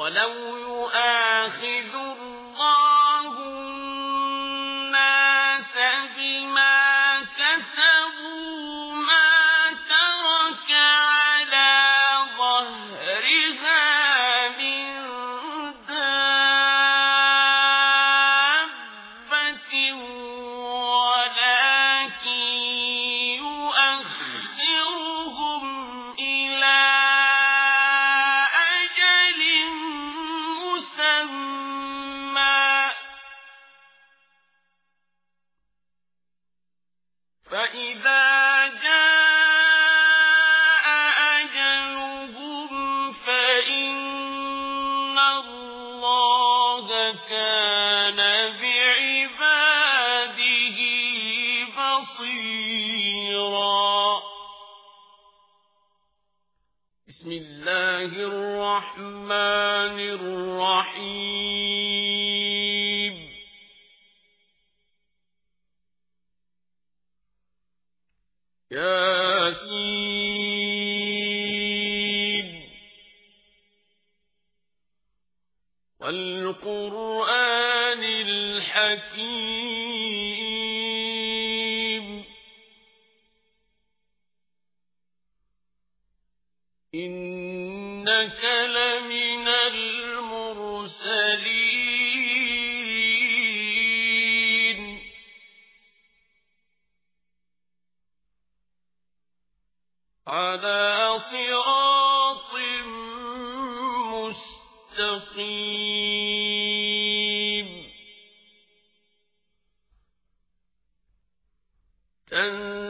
ولو بسم الله الرحمن الرحيم. ياسين. والقرآن الحكيم. إنك لمن المرسلين. على صراط مستقيم. تنزيل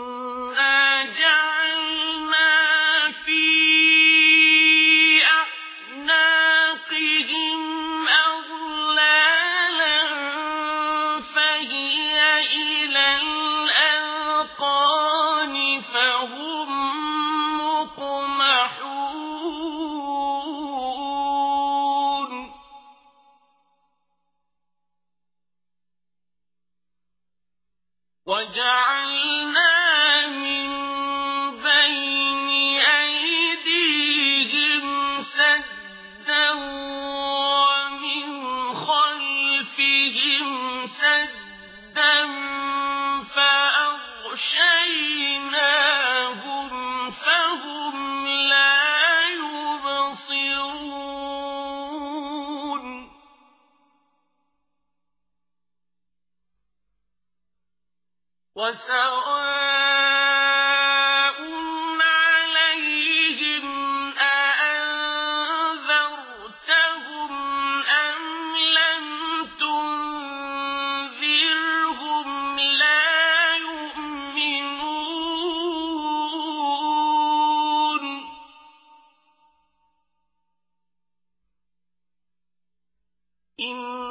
الأذقان فهم مقمحون. وجعلنا من بين أيديهم سدا ومن خلفهم سدا فأغشيناهم فهم لا يبصرون. وسواء إنما